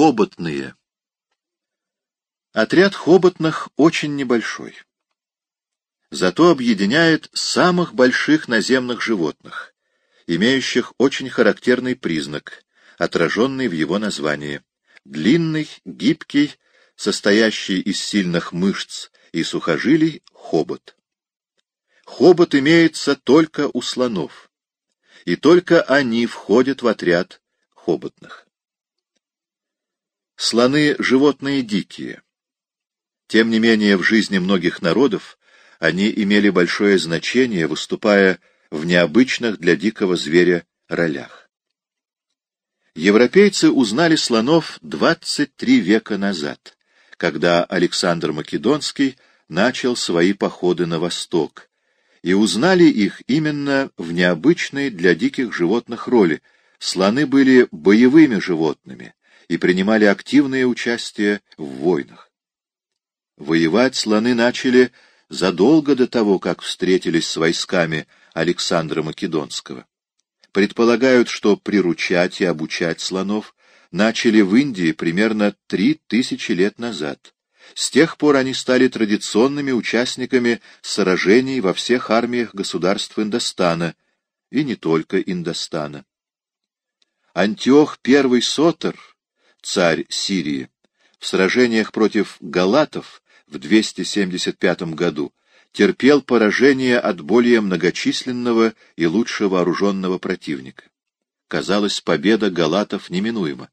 Хоботные. Отряд хоботных очень небольшой. Зато объединяет самых больших наземных животных, имеющих очень характерный признак, отраженный в его названии. Длинный, гибкий, состоящий из сильных мышц и сухожилий, хобот. Хобот имеется только у слонов, и только они входят в отряд хоботных. Слоны — животные дикие. Тем не менее, в жизни многих народов они имели большое значение, выступая в необычных для дикого зверя ролях. Европейцы узнали слонов 23 века назад, когда Александр Македонский начал свои походы на восток, и узнали их именно в необычной для диких животных роли. Слоны были боевыми животными, и принимали активное участие в войнах. Воевать слоны начали задолго до того, как встретились с войсками Александра Македонского. Предполагают, что приручать и обучать слонов начали в Индии примерно три тысячи лет назад. С тех пор они стали традиционными участниками сражений во всех армиях государств Индостана, и не только Индостана. Антиох I Сотер царь Сирии, в сражениях против галатов в 275 году терпел поражение от более многочисленного и лучше вооруженного противника. Казалось, победа галатов неминуема.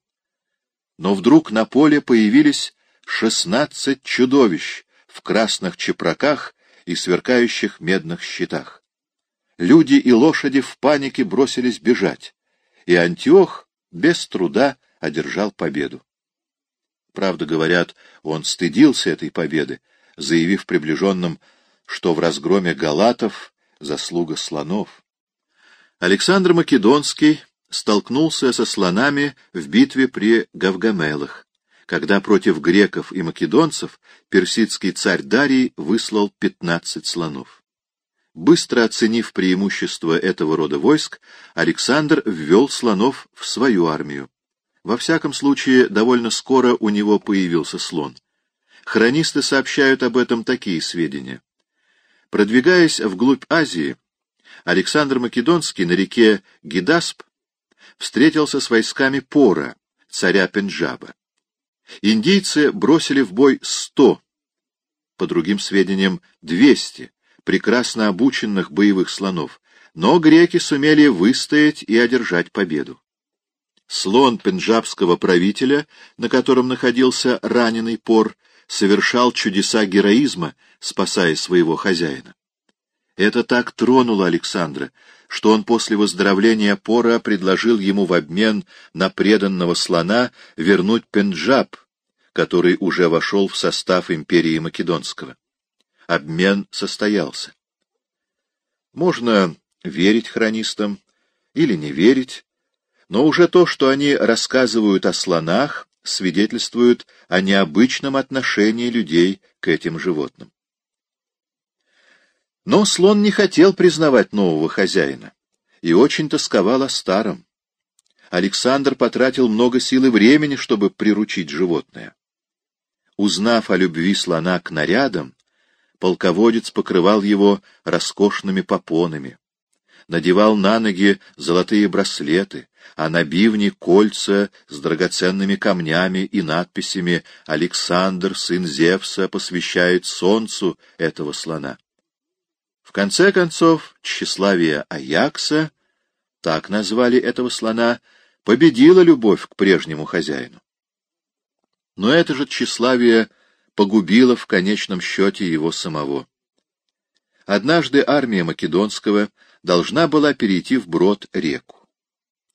Но вдруг на поле появились шестнадцать чудовищ в красных чепраках и сверкающих медных щитах. Люди и лошади в панике бросились бежать, и Антиох без труда одержал победу. Правда, говорят, он стыдился этой победы, заявив приближенным, что в разгроме галатов заслуга слонов. Александр Македонский столкнулся со слонами в битве при Гавгамелах, когда против греков и македонцев персидский царь Дарий выслал пятнадцать слонов. Быстро оценив преимущество этого рода войск, Александр ввел слонов в свою армию. Во всяком случае, довольно скоро у него появился слон. Хронисты сообщают об этом такие сведения. Продвигаясь вглубь Азии, Александр Македонский на реке Гидасп встретился с войсками Пора, царя Пенджаба. Индийцы бросили в бой сто, по другим сведениям, двести прекрасно обученных боевых слонов, но греки сумели выстоять и одержать победу. Слон пенджабского правителя, на котором находился раненый пор, совершал чудеса героизма, спасая своего хозяина. Это так тронуло Александра, что он после выздоровления Пора предложил ему в обмен на преданного слона вернуть Пенджаб, который уже вошел в состав империи Македонского. Обмен состоялся. Можно верить хронистам или не верить, но уже то, что они рассказывают о слонах, свидетельствует о необычном отношении людей к этим животным. Но слон не хотел признавать нового хозяина и очень тосковал о старом. Александр потратил много сил и времени, чтобы приручить животное. Узнав о любви слона к нарядам, полководец покрывал его роскошными попонами надевал на ноги золотые браслеты, а на бивни кольца с драгоценными камнями и надписями «Александр, сын Зевса, посвящает солнцу этого слона». В конце концов, тщеславие Аякса, так назвали этого слона, победила любовь к прежнему хозяину. Но это же тщеславие погубило в конечном счете его самого. Однажды армия Македонского должна была перейти вброд реку.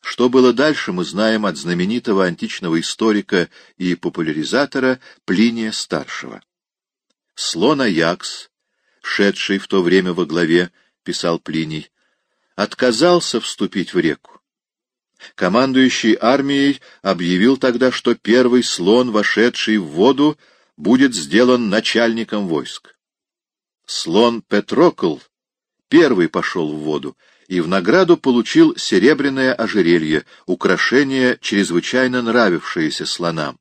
Что было дальше, мы знаем от знаменитого античного историка и популяризатора Плиния Старшего. Слон Аякс, шедший в то время во главе, писал Плиний, отказался вступить в реку. Командующий армией объявил тогда, что первый слон, вошедший в воду, будет сделан начальником войск. Слон Петрокл первый пошел в воду и в награду получил серебряное ожерелье, украшение, чрезвычайно нравившееся слонам.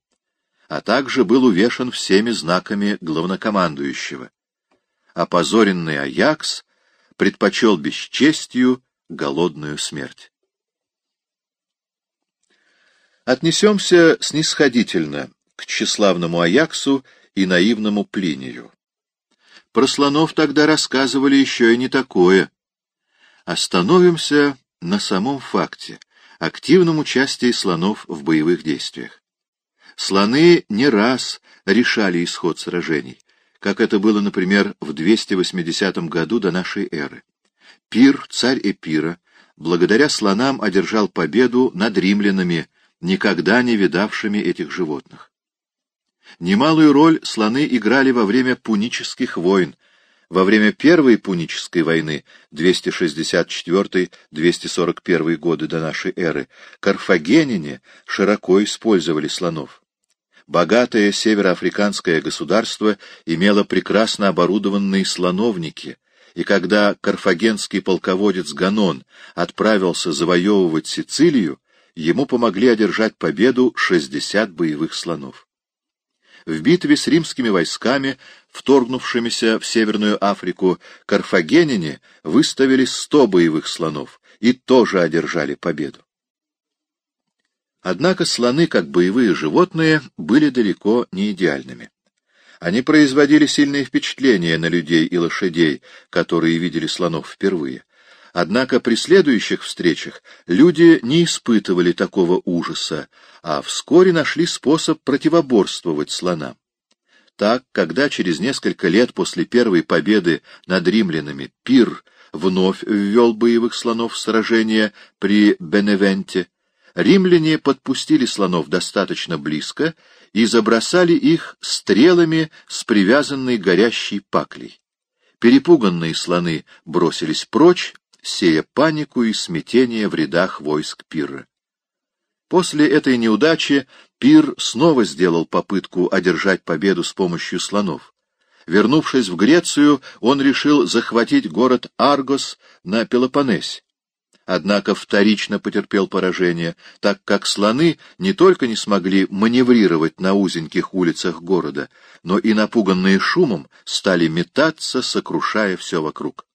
а также был увешан всеми знаками главнокомандующего. Опозоренный Аякс предпочел бесчестью голодную смерть. Отнесемся снисходительно к тщеславному Аяксу и наивному Плинию. Про слонов тогда рассказывали еще и не такое. Остановимся на самом факте активном участии слонов в боевых действиях. Слоны не раз решали исход сражений, как это было, например, в 280 году до нашей эры. Пир, царь Эпира, благодаря слонам одержал победу над римлянами, никогда не видавшими этих животных. Немалую роль слоны играли во время пунических войн. Во время Первой Пунической войны 264-241 годы до нашей эры карфагенине широко использовали слонов. Богатое североафриканское государство имело прекрасно оборудованные слоновники, и когда карфагенский полководец Ганон отправился завоевывать Сицилию, ему помогли одержать победу 60 боевых слонов. В битве с римскими войсками, вторгнувшимися в Северную Африку, карфагенине выставили сто боевых слонов и тоже одержали победу. Однако слоны, как боевые животные, были далеко не идеальными. Они производили сильное впечатление на людей и лошадей, которые видели слонов впервые. Однако при следующих встречах люди не испытывали такого ужаса, а вскоре нашли способ противоборствовать слонам. Так, когда через несколько лет после первой победы над римлянами Пир вновь ввел боевых слонов в сражение при Беневенте, римляне подпустили слонов достаточно близко и забросали их стрелами с привязанной горящей паклей. Перепуганные слоны бросились прочь, сея панику и смятение в рядах войск Пирра. После этой неудачи Пир снова сделал попытку одержать победу с помощью слонов. Вернувшись в Грецию, он решил захватить город Аргос на Пелопоннесе. Однако вторично потерпел поражение, так как слоны не только не смогли маневрировать на узеньких улицах города, но и, напуганные шумом, стали метаться, сокрушая все вокруг.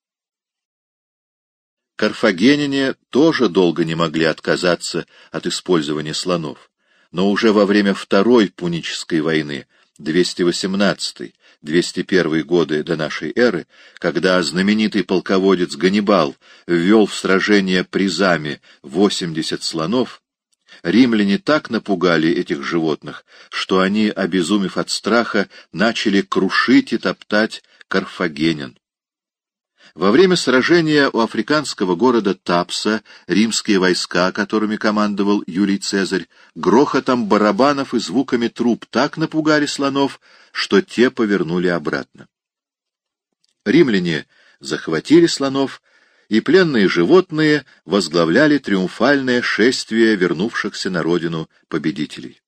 Карфагенине тоже долго не могли отказаться от использования слонов, но уже во время Второй Пунической войны, 218-201 годы до нашей эры, когда знаменитый полководец Ганнибал ввел в сражение призами 80 слонов, римляне так напугали этих животных, что они, обезумев от страха, начали крушить и топтать карфагенин. Во время сражения у африканского города Тапса римские войска, которыми командовал Юлий Цезарь, грохотом барабанов и звуками труб так напугали слонов, что те повернули обратно. Римляне захватили слонов, и пленные животные возглавляли триумфальное шествие вернувшихся на родину победителей.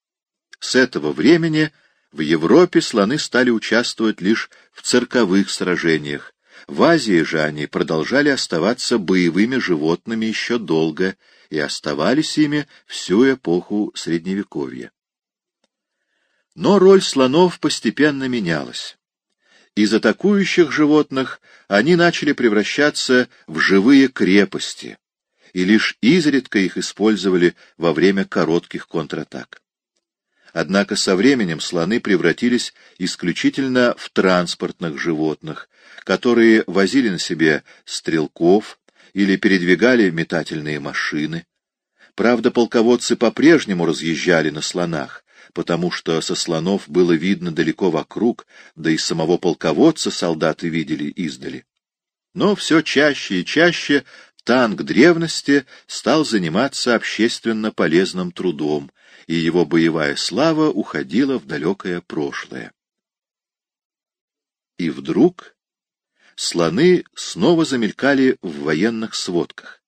С этого времени в Европе слоны стали участвовать лишь в цирковых сражениях, в Азии же они продолжали оставаться боевыми животными еще долго и оставались ими всю эпоху Средневековья. Но роль слонов постепенно менялась. Из атакующих животных они начали превращаться в живые крепости, и лишь изредка их использовали во время коротких контратак. Однако со временем слоны превратились исключительно в транспортных животных, которые возили на себе стрелков или передвигали метательные машины. Правда, полководцы по-прежнему разъезжали на слонах, потому что со слонов было видно далеко вокруг, да и самого полководца солдаты видели издали. Но все чаще и чаще танк древности стал заниматься общественно полезным трудом, и его боевая слава уходила в далекое прошлое. И вдруг слоны снова замелькали в военных сводках.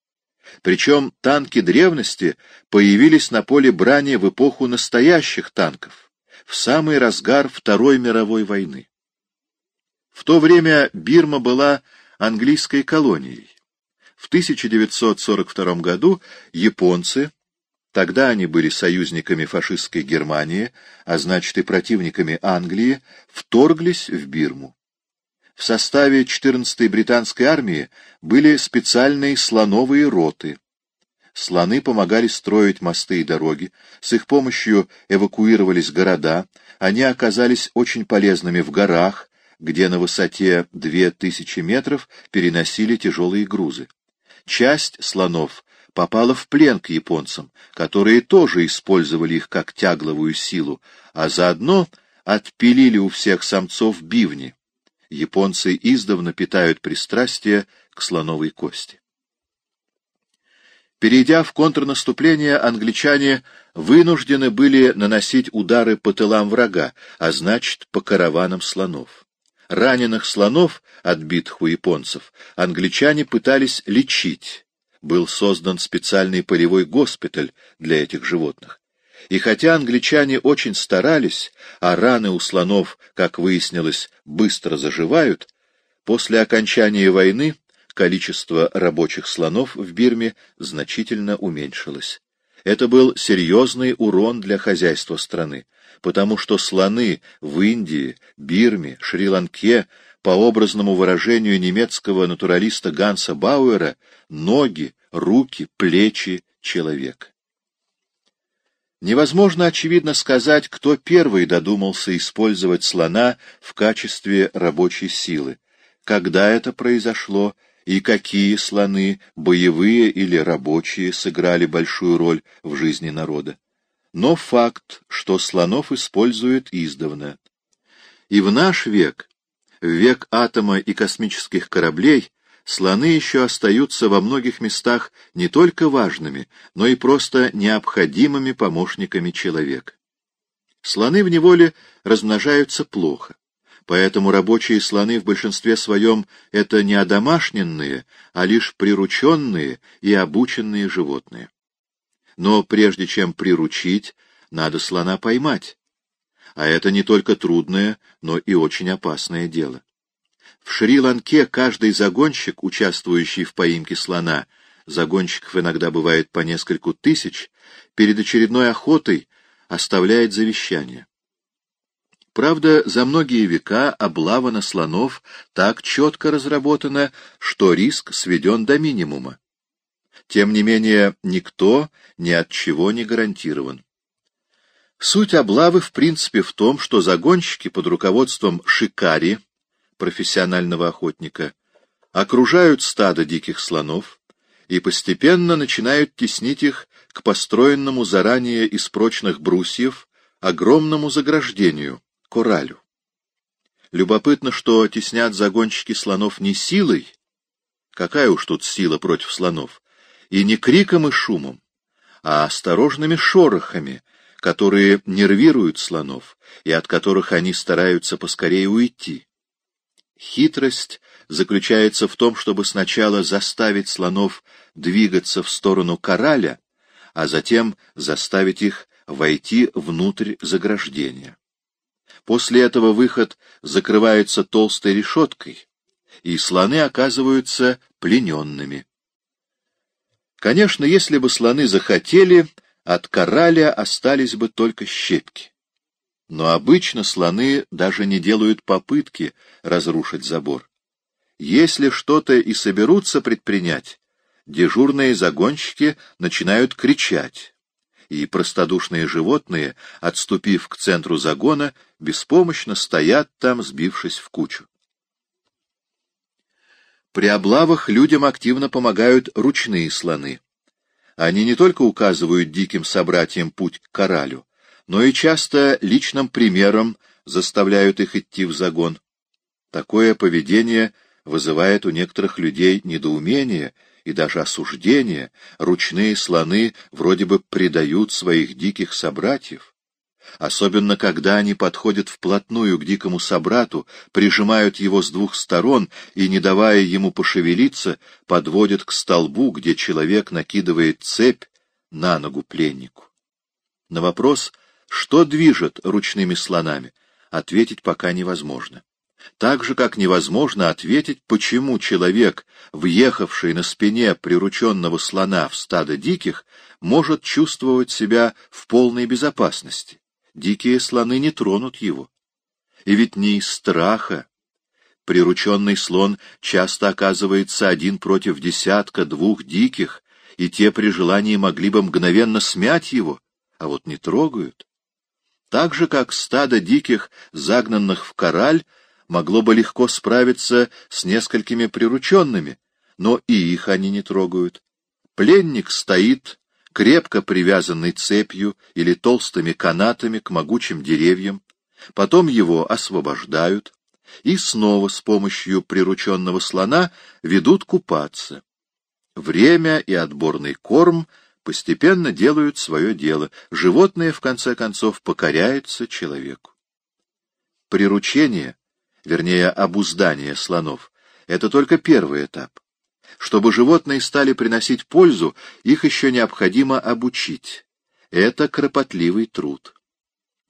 Причем танки древности появились на поле брани в эпоху настоящих танков, в самый разгар Второй мировой войны. В то время Бирма была английской колонией. В 1942 году японцы тогда они были союзниками фашистской Германии, а значит и противниками Англии, вторглись в Бирму. В составе 14-й британской армии были специальные слоновые роты. Слоны помогали строить мосты и дороги, с их помощью эвакуировались города, они оказались очень полезными в горах, где на высоте 2000 метров переносили тяжелые грузы. Часть слонов попала в плен к японцам, которые тоже использовали их как тягловую силу, а заодно отпилили у всех самцов бивни японцы издавна питают пристрастие к слоновой кости. Перейдя в контрнаступление, англичане вынуждены были наносить удары по тылам врага, а значит, по караванам слонов. Раненых слонов, отбитых у японцев, англичане пытались лечить. Был создан специальный полевой госпиталь для этих животных. И хотя англичане очень старались, а раны у слонов, как выяснилось, быстро заживают, после окончания войны количество рабочих слонов в Бирме значительно уменьшилось. Это был серьезный урон для хозяйства страны, потому что слоны в Индии, Бирме, Шри-Ланке, по образному выражению немецкого натуралиста Ганса Бауэра, ноги, руки, плечи человека. Невозможно, очевидно, сказать, кто первый додумался использовать слона в качестве рабочей силы, когда это произошло и какие слоны, боевые или рабочие, сыграли большую роль в жизни народа. Но факт, что слонов используют издавна. И в наш век, в век атома и космических кораблей, слоны еще остаются во многих местах не только важными, но и просто необходимыми помощниками человека. Слоны в неволе размножаются плохо, поэтому рабочие слоны в большинстве своем это не одомашненные, а лишь прирученные и обученные животные. Но прежде чем приручить, надо слона поймать. А это не только трудное, но и очень опасное дело. В Шри-Ланке каждый загонщик, участвующий в поимке слона, загонщиков иногда бывает по нескольку тысяч, перед очередной охотой оставляет завещание. Правда, за многие века облава на слонов так четко разработана, что риск сведен до минимума. Тем не менее, никто ни от чего не гарантирован. Суть облавы в принципе в том, что загонщики под руководством Шикари профессионального охотника, окружают стадо диких слонов и постепенно начинают теснить их к построенному заранее из прочных брусьев огромному заграждению — коралю. Любопытно, что теснят загонщики слонов не силой, какая уж тут сила против слонов, и не криком и шумом, а осторожными шорохами, которые нервируют слонов и от которых они стараются поскорее уйти. Хитрость заключается в том, чтобы сначала заставить слонов двигаться в сторону кораля, а затем заставить их войти внутрь заграждения. После этого выход закрывается толстой решеткой, и слоны оказываются плененными. Конечно, если бы слоны захотели, от кораля остались бы только щепки. Но обычно слоны даже не делают попытки разрушить забор. Если что-то и соберутся предпринять, дежурные загонщики начинают кричать, и простодушные животные, отступив к центру загона, беспомощно стоят там, сбившись в кучу. При облавах людям активно помогают ручные слоны. Они не только указывают диким собратьям путь к коралю, но и часто личным примером заставляют их идти в загон. Такое поведение вызывает у некоторых людей недоумение и даже осуждение. Ручные слоны вроде бы предают своих диких собратьев. Особенно, когда они подходят вплотную к дикому собрату, прижимают его с двух сторон и, не давая ему пошевелиться, подводят к столбу, где человек накидывает цепь на ногу пленнику. На вопрос, что движет ручными слонами, ответить пока невозможно. Так же, как невозможно ответить, почему человек, въехавший на спине прирученного слона в стадо диких, может чувствовать себя в полной безопасности. Дикие слоны не тронут его. И ведь не из страха. Прирученный слон часто оказывается один против десятка, двух диких, и те при желании могли бы мгновенно смять его, а вот не трогают. Так же, как стадо диких, загнанных в кораль, могло бы легко справиться с несколькими прирученными, но и их они не трогают. Пленник стоит, крепко привязанный цепью или толстыми канатами к могучим деревьям, потом его освобождают и снова с помощью прирученного слона ведут купаться. Время и отборный корм постепенно делают свое дело, животное, в конце концов, покоряется человеку. Приручение вернее, обуздание слонов, это только первый этап. Чтобы животные стали приносить пользу, их еще необходимо обучить. Это кропотливый труд.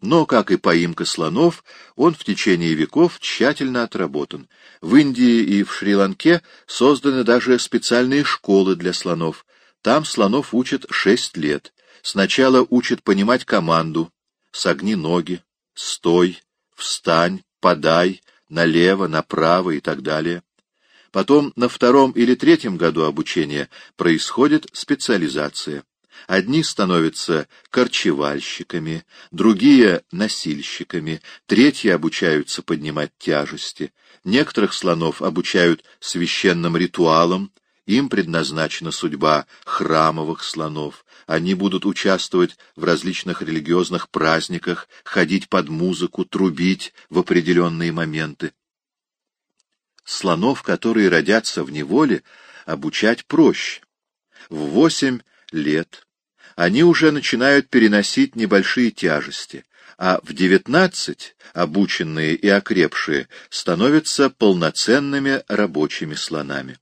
Но, как и поимка слонов, он в течение веков тщательно отработан. В Индии и в Шри-Ланке созданы даже специальные школы для слонов. Там слонов учат шесть лет. Сначала учат понимать команду «согни ноги», «стой», «встань», «подай», налево, направо и так далее. Потом на втором или третьем году обучения происходит специализация. Одни становятся корчевальщиками, другие — носильщиками, третьи обучаются поднимать тяжести. Некоторых слонов обучают священным ритуалам, им предназначена судьба храмовых слонов. Они будут участвовать в различных религиозных праздниках, ходить под музыку, трубить в определенные моменты. Слонов, которые родятся в неволе, обучать проще. В восемь лет они уже начинают переносить небольшие тяжести, а в девятнадцать обученные и окрепшие становятся полноценными рабочими слонами.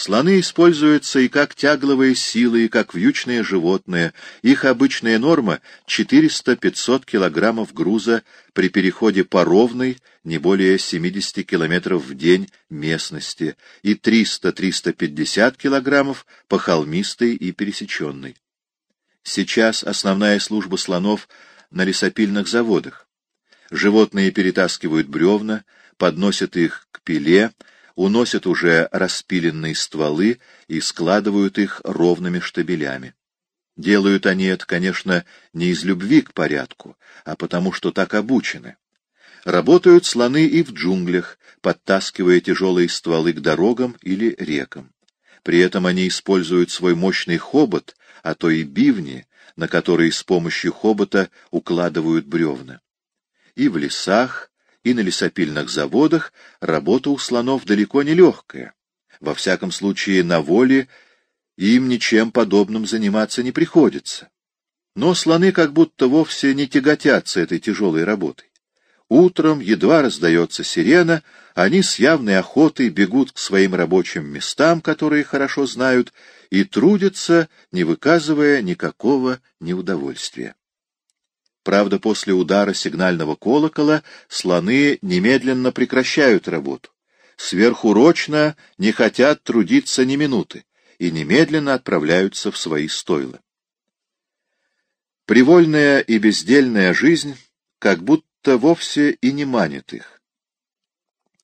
Слоны используются и как тягловые силы, и как вьючные животные. Их обычная норма — 400-500 килограммов груза при переходе по ровной, не более 70 километров в день местности, и 300-350 килограммов по холмистой и пересеченной. Сейчас основная служба слонов на лесопильных заводах. Животные перетаскивают бревна, подносят их к пиле, уносят уже распиленные стволы и складывают их ровными штабелями. Делают они это, конечно, не из любви к порядку, а потому что так обучены. Работают слоны и в джунглях, подтаскивая тяжелые стволы к дорогам или рекам. При этом они используют свой мощный хобот, а то и бивни, на которые с помощью хобота укладывают бревна. И в лесах, и на лесопильных заводах работа у слонов далеко не легкая. Во всяком случае, на воле им ничем подобным заниматься не приходится. Но слоны как будто вовсе не тяготятся этой тяжелой работой. Утром едва раздается сирена, они с явной охотой бегут к своим рабочим местам, которые хорошо знают, и трудятся, не выказывая никакого неудовольствия. Правда, после удара сигнального колокола слоны немедленно прекращают работу. Сверхурочно не хотят трудиться ни минуты и немедленно отправляются в свои стойла. Привольная и бездельная жизнь как будто вовсе и не манит их.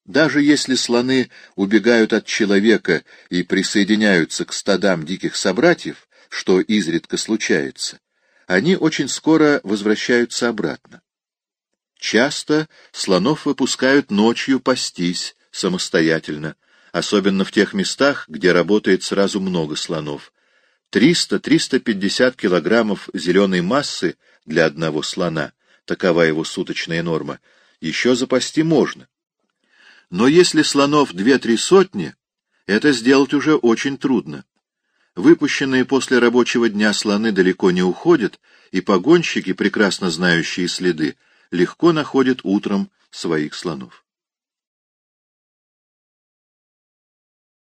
Даже если слоны убегают от человека и присоединяются к стадам диких собратьев, что изредка случается, они очень скоро возвращаются обратно. Часто слонов выпускают ночью пастись самостоятельно, особенно в тех местах, где работает сразу много слонов. 300-350 килограммов зеленой массы для одного слона, такова его суточная норма, еще запасти можно. Но если слонов две-три сотни, это сделать уже очень трудно. Выпущенные после рабочего дня слоны далеко не уходят, и погонщики, прекрасно знающие следы, легко находят утром своих слонов.